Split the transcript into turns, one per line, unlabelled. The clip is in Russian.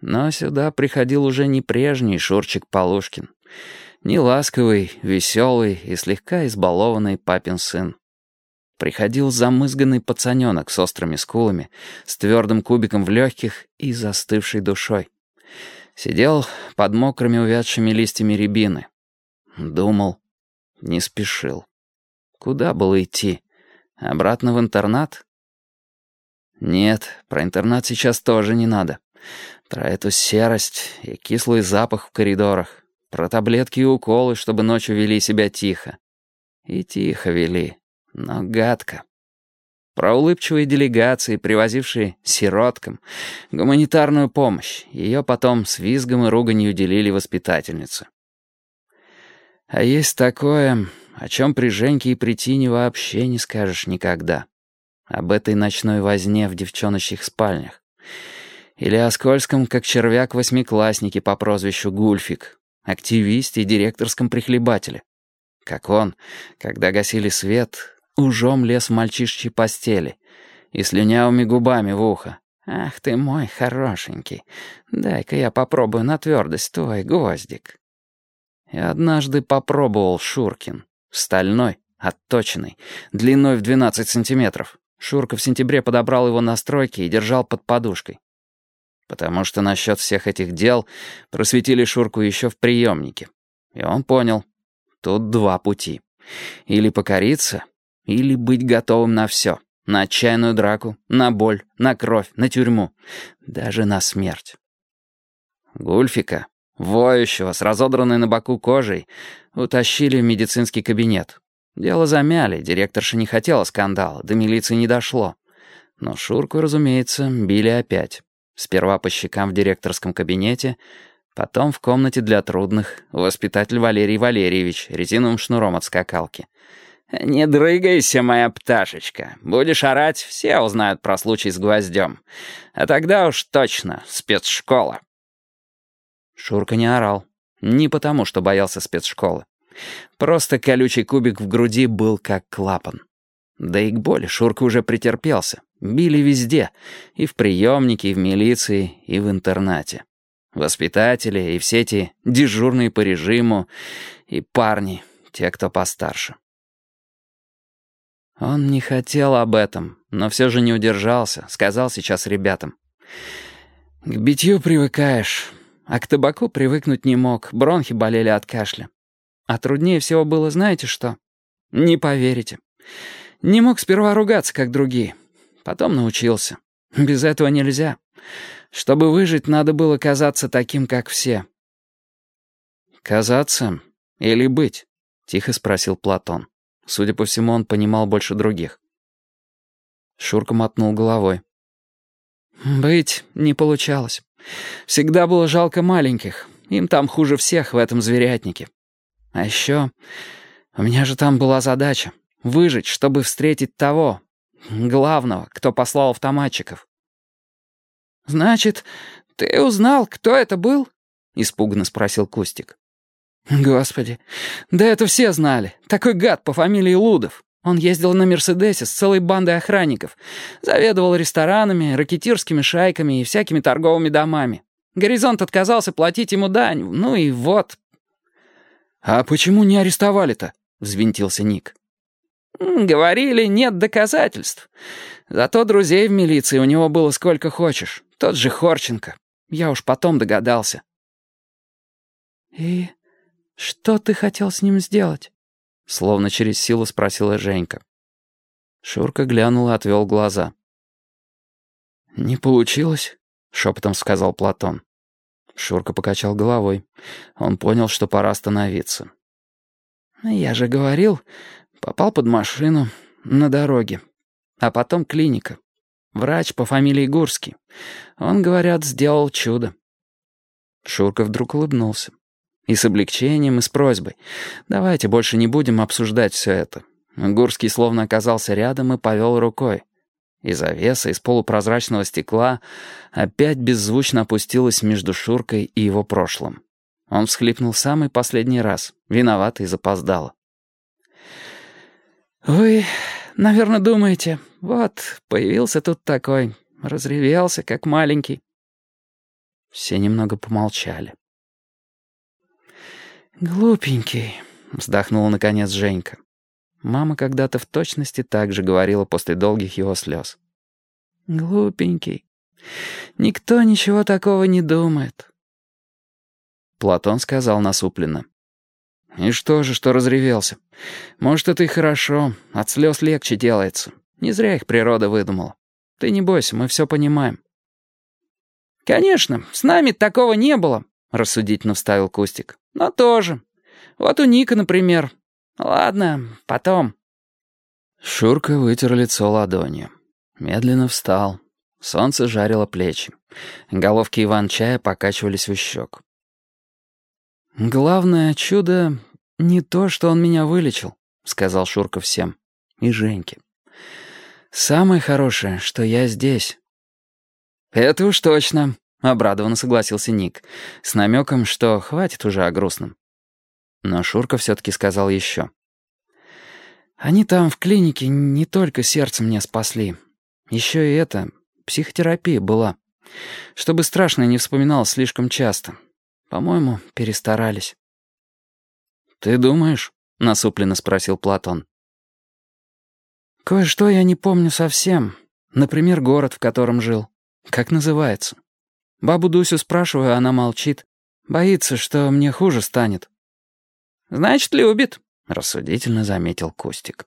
Но сюда приходил уже не прежний Шурчик Полушкин, не ласковый, веселый и слегка избалованный папин сын. Приходил замызганный пацаненок с острыми скулами, с твердым кубиком в легких и застывшей душой. Сидел под мокрыми увядшими листьями рябины. Думал, не спешил. Куда было идти? Обратно в интернат? Нет, про интернат сейчас тоже не надо. Про эту серость и кислый запах в коридорах. Про таблетки и уколы, чтобы ночью вели себя тихо. И тихо вели, но гадко. Про улыбчивые делегации, привозившие сироткам гуманитарную помощь. Ее потом с визгом и руганью делили воспитательницы. А есть такое, о чем при Женьке и при Тине вообще не скажешь никогда. Об этой ночной возне в девчоночьих спальнях. Или о скользком, как червяк, восьмикласснике по прозвищу Гульфик, активисте и директорском прихлебателе. Как он, когда гасили свет, ужом лез в мальчишчьей постели и слюнявыми губами в ухо. «Ах ты мой хорошенький, дай-ка я попробую на твердость твой гвоздик». И однажды попробовал Шуркин. Стальной, отточенный, длиной в 12 сантиметров. Шурка в сентябре подобрал его на стройке и держал под подушкой. Потому что насчет всех этих дел просветили Шурку еще в приемнике. И он понял, тут два пути. Или покориться, или быть готовым на все. На отчаянную драку, на боль, на кровь, на тюрьму. Даже на смерть. Гульфика, воющего, с разодранной на боку кожей, утащили в медицинский кабинет. Дело замяли, директорша не хотела скандала, до милиции не дошло. Но Шурку, разумеется, били опять. Сперва по щекам в директорском кабинете, потом в комнате для трудных, воспитатель Валерий Валерьевич резиновым шнуром от скакалки. «Не дрыгайся, моя пташечка. Будешь орать, все узнают про случай с гвоздем. А тогда уж точно спецшкола». Шурка не орал. Не потому, что боялся спецшколы. Просто колючий кубик в груди был как клапан. Да и к боли Шурка уже претерпелся. Били везде. И в приемнике, и в милиции, и в интернате. Воспитатели и все эти дежурные по режиму, и парни, те, кто постарше. Он не хотел об этом, но все же не удержался, сказал сейчас ребятам. «К битью привыкаешь, а к табаку привыкнуть не мог, бронхи болели от кашля. А труднее всего было, знаете что? Не поверите. Не мог сперва ругаться, как другие. Потом научился. Без этого нельзя. Чтобы выжить, надо было казаться таким, как все. «Казаться или быть?» — тихо спросил Платон. Судя по всему, он понимал больше других. Шурка мотнул головой. «Быть не получалось. Всегда было жалко маленьких. Им там хуже всех в этом зверятнике. А еще у меня же там была задача — выжить, чтобы встретить того, главного, кто послал автоматчиков». «Значит, ты узнал, кто это был?» — испуганно спросил Кустик. Господи, да это все знали. Такой гад по фамилии Лудов. Он ездил на «Мерседесе» с целой бандой охранников. Заведовал ресторанами, ракетирскими шайками и всякими торговыми домами. «Горизонт» отказался платить ему дань. Ну и вот. «А почему не арестовали-то?» — взвинтился Ник. «Говорили, нет доказательств. Зато друзей в милиции у него было сколько хочешь. Тот же Хорченко. Я уж потом догадался». «И «Что ты хотел с ним сделать?» Словно через силу спросила Женька. Шурка глянул и отвел глаза. «Не получилось», — шепотом сказал Платон. Шурка покачал головой. Он понял, что пора остановиться. «Я же говорил, попал под машину на дороге. А потом клиника. Врач по фамилии Гурский. Он, говорят, сделал чудо». Шурка вдруг улыбнулся. И с облегчением, и с просьбой. Давайте больше не будем обсуждать все это. Гурский словно оказался рядом и повел рукой. И завеса из полупрозрачного стекла опять беззвучно опустилась между Шуркой и его прошлым. Он всхлипнул самый последний раз, виноватый и запоздало. «Вы, наверное, думаете, вот, появился тут такой, разревелся, как маленький. Все немного помолчали.
«Глупенький», —
вздохнула наконец Женька. Мама когда-то в точности так же говорила после долгих его слез.
«Глупенький. Никто ничего такого не думает».
Платон сказал насупленно. «И что же, что разревелся? Может, это и хорошо. От слез легче делается. Не зря их природа выдумала. Ты не бойся, мы все понимаем».
«Конечно, с нами такого не было», — рассудительно вставил Кустик. «Но тоже. Вот у Ника, например. Ладно, потом».
Шурка вытер лицо ладонью. Медленно встал. Солнце жарило плечи. Головки Иван-чая покачивались в щек.
«Главное чудо не то, что он меня вылечил», — сказал Шурка всем. И Женьке. «Самое хорошее, что я здесь».
«Это уж точно», — обрадованно согласился Ник, с намеком, что хватит уже о грустном. Но Шурка все-таки сказал еще.
«Они там в клинике не только сердце мне спасли. Еще и это, психотерапия была. Чтобы страшное не вспоминалось слишком часто. По-моему, перестарались».
«Ты думаешь?» — насупленно спросил Платон.
«Кое-что я не помню совсем. Например, город, в котором жил. Как называется?» Бабу Дусю спрашиваю, она молчит. Боится, что мне хуже станет.
«Значит, любит», — рассудительно заметил Кустик.